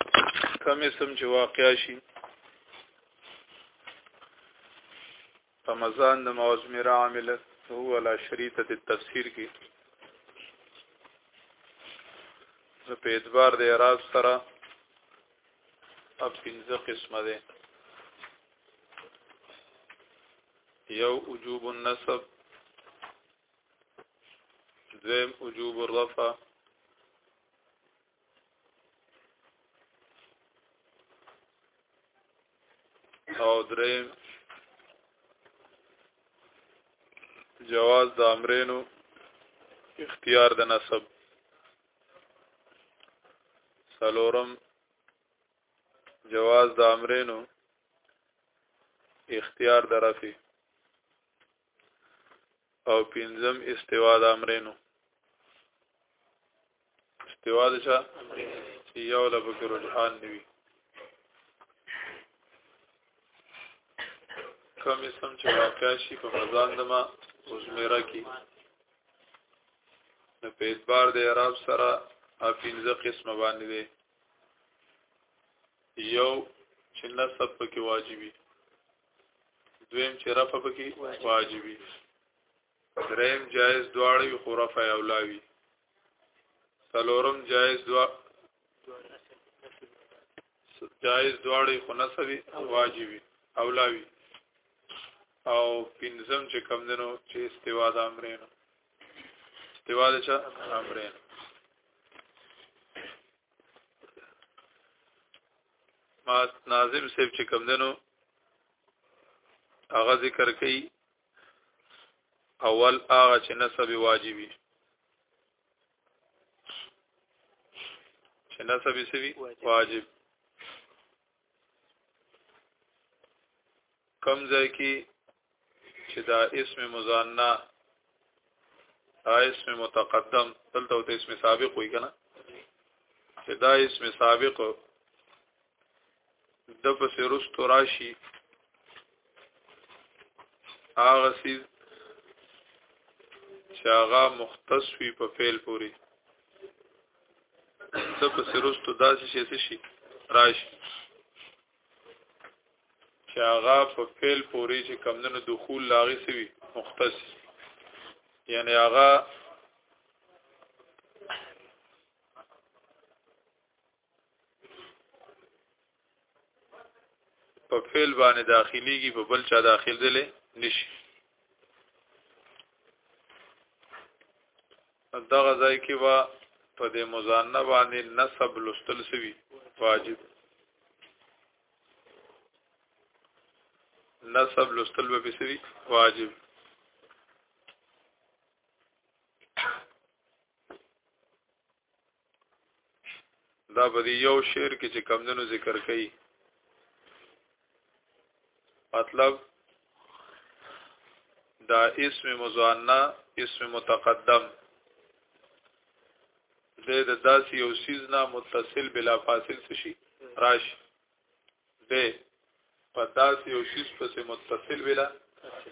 کم اسم چې واقع شي رمضان د موزمره عامل هو لا شریطه د تفسیر کې نو په اعتبار د اعراب سره اب پنځه قسمه ده یو وجوب النسب دویم وجوب الرفع او درې جواز د امرینو اختیار د نسب سلورم جواز د امرینو اختیار د رفی او پنځم استوا د امرینو استوا د چا چې یو له بګ رجحان نیوي کوم اسم چې واقع شي په مزان دما وزمیره کې نو په اعتبار د اعراب سره ا پنځه قسمه باندې دي یو چې نسب پکې واجبي دویم چې رفع پکې واجبي دریم جایز دواړه وي خو رفع اولا وي څلورم جایز دوا جایز دواړه خو نسوي واجبي اولا وي او پنځم چې کم دنو چې استوا د امرین استوا د چا امرین ما ناظم صاحب چې کوم دنو هغه ذکر کړي اول هغه چې نسب واجبي چې نسب سوي واجب کم ځای کې چې دا اسم مزانه اسم متقدم دلته او اسم سابق وي کنه چې دا اسم سابق د پسې رستو راشي هغه سیز چې هغه مختص وي په فعل پوری د پسې رستو داسې شي شي راشي چې هغه په فعل پورې چې کمندونو دخول لاغې سوي مختص یعنی هغه په فعل باندې داخليږي په بل چا داخل دي نشي دغه ځای کې با په دې مزانه باندې نسب لستل سوي واجب نسب لستل به سوي واجب دا په دې یو شعر کې چې کمندونو ذکر کړي مطلب دا اسم مزانه اسم متقدم د داسې یو سیز نه متصل بلا فاصل شي راشي دی په داسې یو شیز پسې متصل ویلا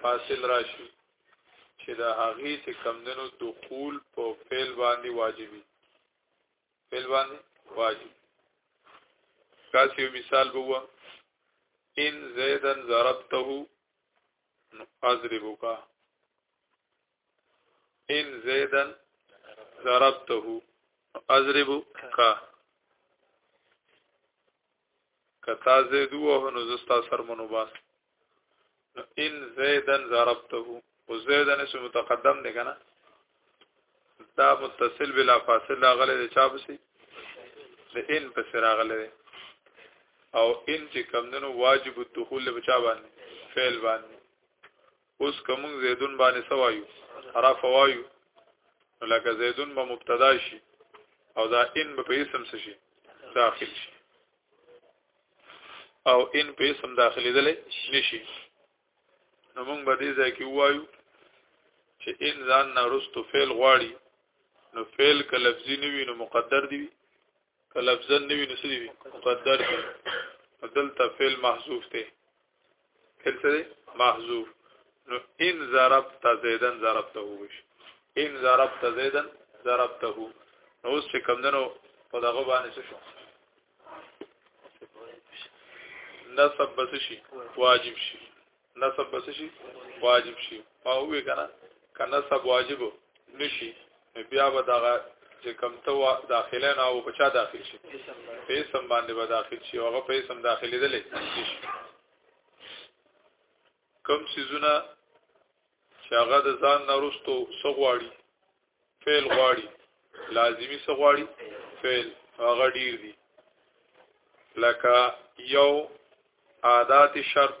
فاصل راشي چې د هغې چې کمدنو دخول په فعل باندې واجبي فعل باندې واجب کاس یو مثال بوا ان زیدن ضربته اضربک ان زیدا ضربته اضرب کا کتا زید وه نو زستا سر منو باس ان زیدا ضربته او زیدا اسم متقدم دی کنه دا متصل بلا فاصل غلې د چا بسی د ان په سر غلې او ان چې کمندنو واجب الدخول له بچا باندې فعل باندې اوس کوم زیدون باندې سوایو رفع وایو لکه زیدون به مبتدا شي او دا ان به په اسم څه شي داخل شي او ان په اسم داخلي دلې نشي نو موږ به دې ځای کې وایو چې ان ځان نه رستو فعل غواړي نو فعل که لفظي نه وي نو مقدر دی که لفظا نه وي نو څه دی مقدر دی دلته فعل محذوف دی فعل څه دی محذوف نو ان ضربت زیدن ضربته وش ان ضربت زیدن ضربته نو اوس چې کم دنو په دغه باندې څه شو نصب بس شي واجب شي نصب بس شي واجب شي او وی کنه کنه سب واجب نشي بیا به دغه چې کم ته داخله نه او بچا داخل شي په اسم باندې به داخل شي هغه په اسم داخلي دي کم سيزونه چې هغه د ځان نرستو سغواړي فعل غواړي لازمی سغواړي فعل هغه ډیر دي لکه یو عادت شرط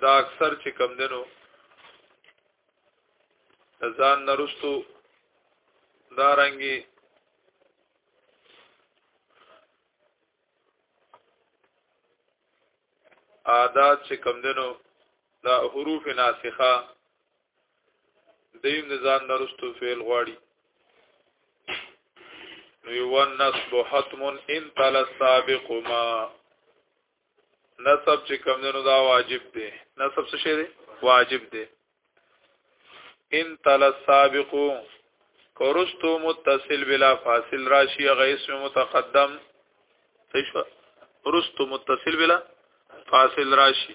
دا اکثر چې کم دنو ځان نرستو دا رنګي عادات چې کم دنو دا حروف ناسخه دیم د ځان نرستو فعل غواړي نو یو نصب حتم ان تل سابق ما نصب چې کوم نو دا واجب دی نصب څه شی دی واجب دی ان تل سابق کورستو متصل بلا فاصل راشی غیس متقدم تشو رستو متصل بلا فاصل راشی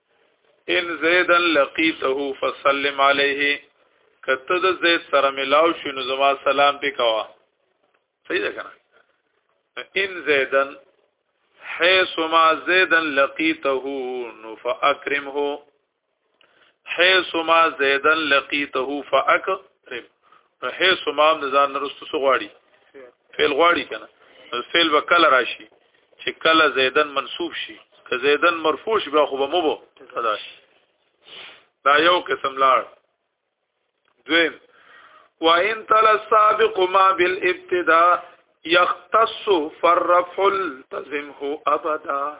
ان زیدا لقیته فسلم علیه کته د زید سره ملاو شو نو زما سلام پی کوا صحیح ده کنه ان زیدا حيث ما زیدا لقیته نو فاکرمه حيث ما زیدا لقیته فاکرم نو هیڅ مام د ځان نرستو سو غواړي فعل غواړي کنه نو فعل به کله راشي چې کله زیدن منصوب شي که زیدن مرفوع شي بیا خو به مو بو صدا شي دا یو قسم لاړ دویم وان تل السابق ما بالابتداء يختص فالرفع التزمه ابدا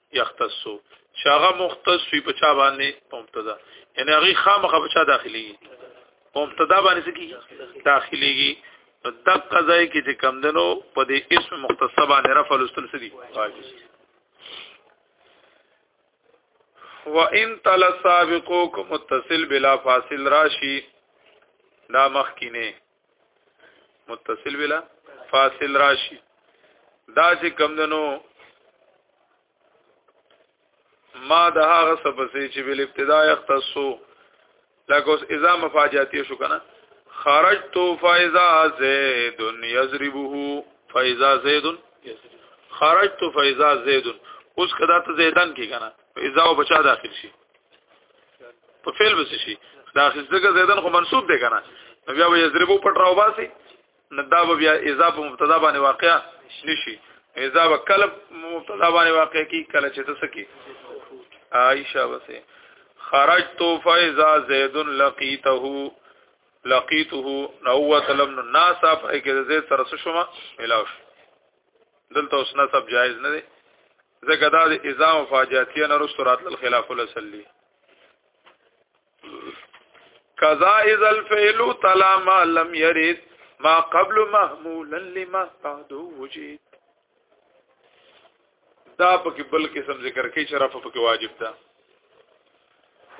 یختص چې هغه مختص وي په چا باندې په مبتدا یعنی هغه خامخه په چا داخلي په مبتدا باندې څه کیږي داخليږي د قضای کې چې کم دنو په دې اسم مختص باندې رفع لستل سدي وان تل سابقو کو متصل بلا فاصل راشي دا مخکینه متصل ویلا فاصل راشي دا چې کم دنو ما د هغه سپسې چې بل ابتدا یختصو لکه اوس اذا مفاجاتی شو کنه خرجت فاذا زيد يضربه فاذا زيد خرجت فاذا زيد اوس کدا ته زیدان کې کنه اذا او بچا داخل شي په فعل بس شي دا خزګه زیدن خو منصوب دی کنه بیا به یضربو پټ راو باسي نه دا به بیا اذا په مبتدا باندې واقع نشي اذا به کله مبتدا باندې واقع کی کله چې تاسو کی عائشہ وسه خرجت فاذا زید لقيته لقيته نو وتلم الناس فاذا زید سره شوما ملاوش دلته اوس نسب جایز نه دی ځکه دا د اذا او فاجاتیه نه رسو راتل خلاف الاصل قضا اذا الفعل تلا ما لم يرد ما قبل محمولا لما بعد وجد دا پکې بل قسم ذکر کوي چې رفع پکې واجب ده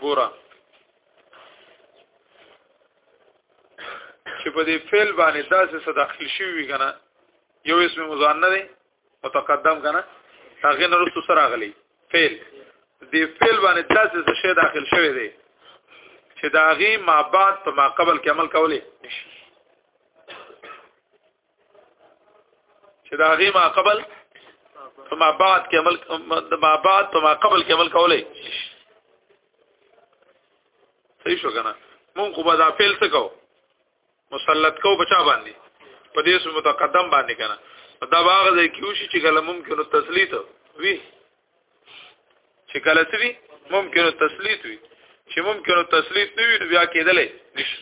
ګوره چې په دې فعل باندې داسې صداخل شي وي کنه یو اسم مزان نه دی متقدم کنه هغه نه رسو سره غلی فعل دی فعل باندې تاسو څه شی داخل شوی دی چې دا غي ما بعد په ما قبل کې عمل کولې چې دا غي ما قبل په ما بعد کې عمل ما بعد په ما قبل کې عمل کولې صحیح شو کنه مونږ خو به دا فعل څه کوو مسلط کو بچا باندې په دې سو متقدم باندې کنه دا باغ ځای کیو شي چې کله ممکنه تسلیت وي چې کله څه وي ممکنه تسلیت وي چې ممکنه تسلیت نه وي بیا کېدلې نشي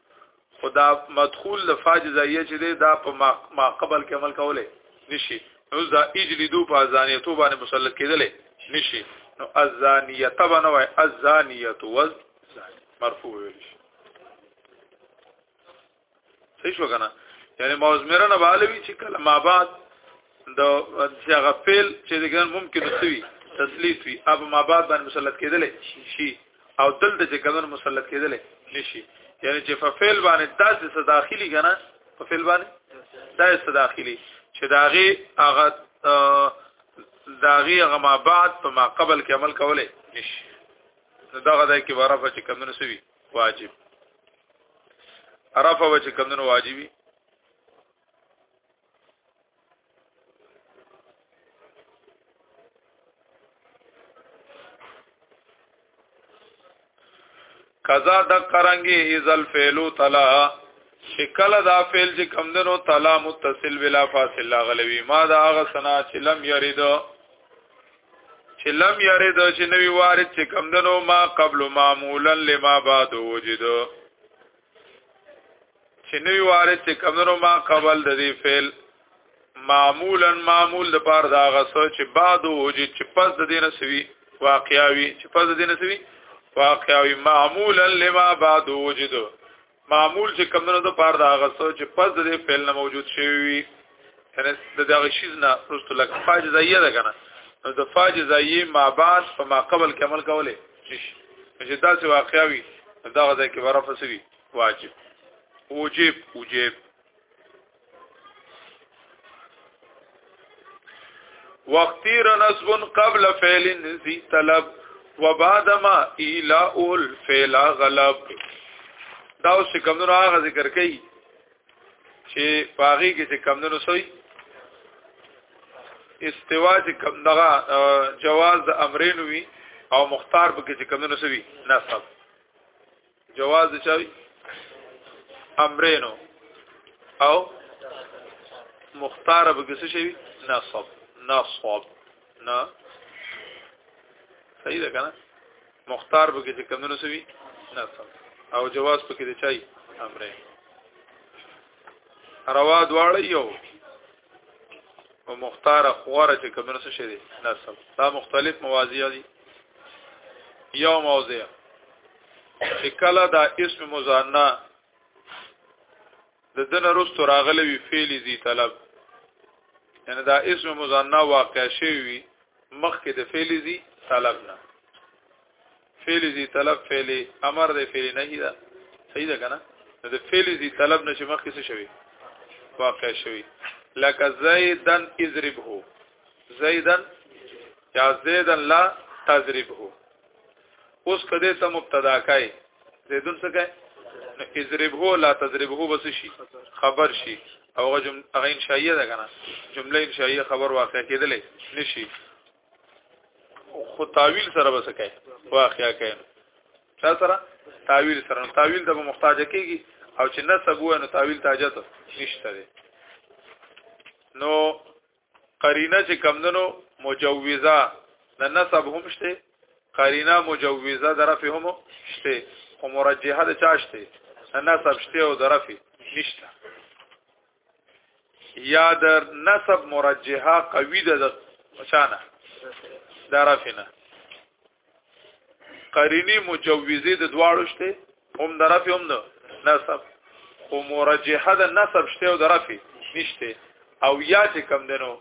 خدا مدخول لفاج زایه چې دی دا په ما قبل کې عمل کوله نشي نو دا اجلدو په ازانیتو باندې مسلط کېدل نشي نو ازانیته باندې وای ازانیتو وز مرفوع ویل شي صحیح شو کنه یعنی موزمره نه بالوي چې کله ما بعد د هغه فعل چې دغه ممکن وي تسلیث وي اب ما بعد باندې مسلط کېدل شي او دلته چې کمن مسلط کېدل نشي یعنی چې په فعل باندې داسې څه داخلي کنه په فعل باندې داسې څه داخلي چې داغه هغه داغه هغه ما بعد په ما قبل کې عمل کولای نشي دغه دای کې ورفه چې کمن سوي واجب عرفه چې کمن واجبي قضا د قرانګي ازل فعلو تلا شکل دا فعل چې کم دنو تلا متصل بلا فاصل غلوي ما دا هغه سنا چې لم يريد چې لم يريد چې نوی وارد چې کم دنو ما قبل معمولا لما بعد وجد چې نوی وارد چې کمنو ما قبل د دې فعل معمولا معمول د پار دا غسو چې بعد وجود چې پس د دینه سوي واقعاوي چې پس د دینه سوي واقعاوي معمولا لما بعد وجود معمول چې کمنو د پار دا غسو چې پس د دې فعل نه موجود شوی یعنی د دغه شیز نه پرستو لکه فاج زایه ده کنه نو د فاج زایه ما بعد په ما قبل کې عمل کوله چې دا څه واقعاوي دا غځه کې ورفسوي واجب وجب وجب واختير نصب قبل فعل ذي طلب وبعد ما ايلاء الفعل غلب دا اوس کمونو هغه ذکر کوي چې پاغي کې چې کمونو سوی استوا چې کم دغه جواز د امرین وی او مختار به کې چې کمونو سوی نصب جواز دي چاوي امرینو او مختار به څه شي نصب نصب نه صحیح ده کنه مختار به کې کمونو سوي نصب او جواز پکې دی چای امرین روا دواړه یو او مختار خوره چې کومه څه شي دي نسب دا مختلف مواضیع دي یو موضع چې کله دا اسم مزانه د دنه رستو راغلی وی فعل زی طلب یعنی دا اسم مزانه واقع شوی مخکې د فعل زی طلب نه فعل ذی طلب فعل امر دی فعل نهی ده صحیح ده کنه د فعل ذی طلب نشي مخکې څه شوی واقع شوی لکه زیدن اضربه زیدن یا زیدن لا تضربه اوس کده ته مبتدا کای زیدن څه کای اضربه لا تضربه بس شي خبر شي او هغه جمله انشائیه ده کنه جمله انشائیه خبر واقع کېدلې نشي خو تعویل سره بس کوي واقعیا کوي چا سره تعویل سره نو تعویل ته محتاج کیږي او چې نسب وای نو تعویل ته حاجت نشته دی نو قرینه چې کمندنو مجوزه د نسب هم شته قرینه مجوزه درفه هم شته او مرجحه د چا شته نسب شته او درفه نشته یا د نسب مرجحه قوی ده د چانه درفنه قرینی مجوزه د دواړو شته هم درف هم نه نسب خو مرجحه د نسب شته او درف نشته او یا چې کم دنو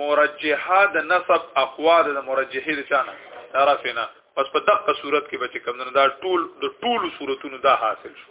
مرجحه د نسب اقوا د مرجحه د چانه درفنه پس په دقه صورت کې به چې کم دنو دا ټول د ټولو صورتونو دا حاصل شو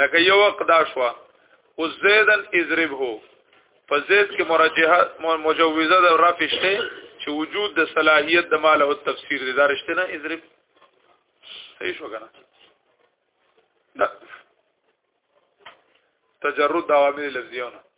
لکه یو وخت دا شو او زیدن اضرب هو په زید کې مرجحه مجوزه د رفع شته چې وجود د صلاحیت د مال او تفسیر دي دا رښتیا نه اضرب صحیح شو کنه تجرد د عوامل لفظیونه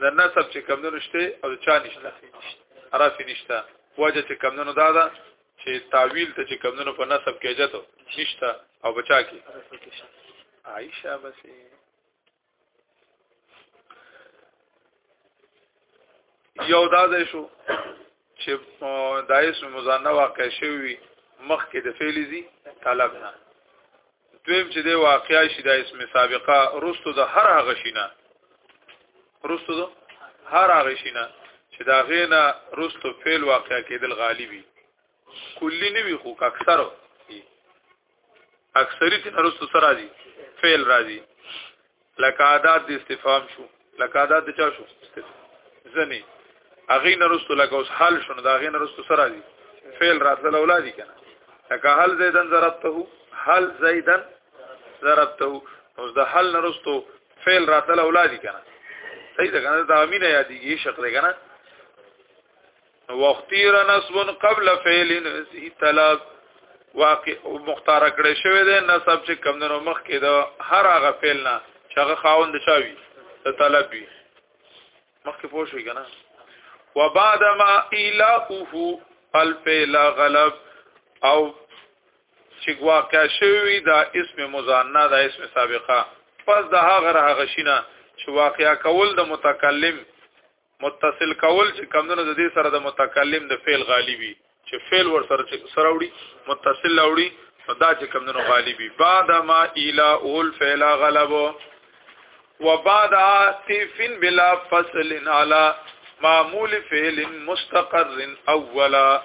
د نسب چې کم نه شته او چا نشته عرف نشته وجه چې کم نه دا ده چې تعویل ته چې کم نه په نسب کې اجازه نشته او بچا کې عائشہ بس یو دا ځای شو چې د اسم مزنه واقع شوی مخ کې د فعل زی طلب نه دویم چې د واقع شي د اسم سابقه رستو د هر هغه شینه رستو د هر هغه شینه چې دا غینا رستو فعل واقع کېدل غالبي کلی نه وي خو اکثر اکثریت نرستو سره راځي فعل راځي لکه عادت د استفهام شو لکه عادت د چا شو ځنی اغه نرستو لکه اوس حال شونه دا اغه نرستو سره راځي فعل راتل اولادي کنه لکه هل زیدن ضربته هل زیدن ضربته اوس د حل نرستو فعل راتل اولادي کنه صحیح ده کنه دا امینه یادېږي شکل ده کنه واختیر نصب قبل فعل ذی طلب واقع مختار کړی شوی دی نصب چې کمندونو مخ کې دا هر هغه فعل نه چې هغه خاوند شاوي ته طلب وي مخ کې پوه شوی کنه وبعد ما الهه الفعل غلب او چې واقع شوی دا اسم مزانه دا اسم سابقه پس د هغه هغه شینه چې واقع کول د متکلم متصل کول چې کمونه د دې سره د متکلم د فعل غالبي چې فعل ور سره سره وړي متصل وړي دا چې کمونه غالبي بعد ما الى اول فعل غلب وبعد عاطف بلا فصل على معمول فعل مستقر اولا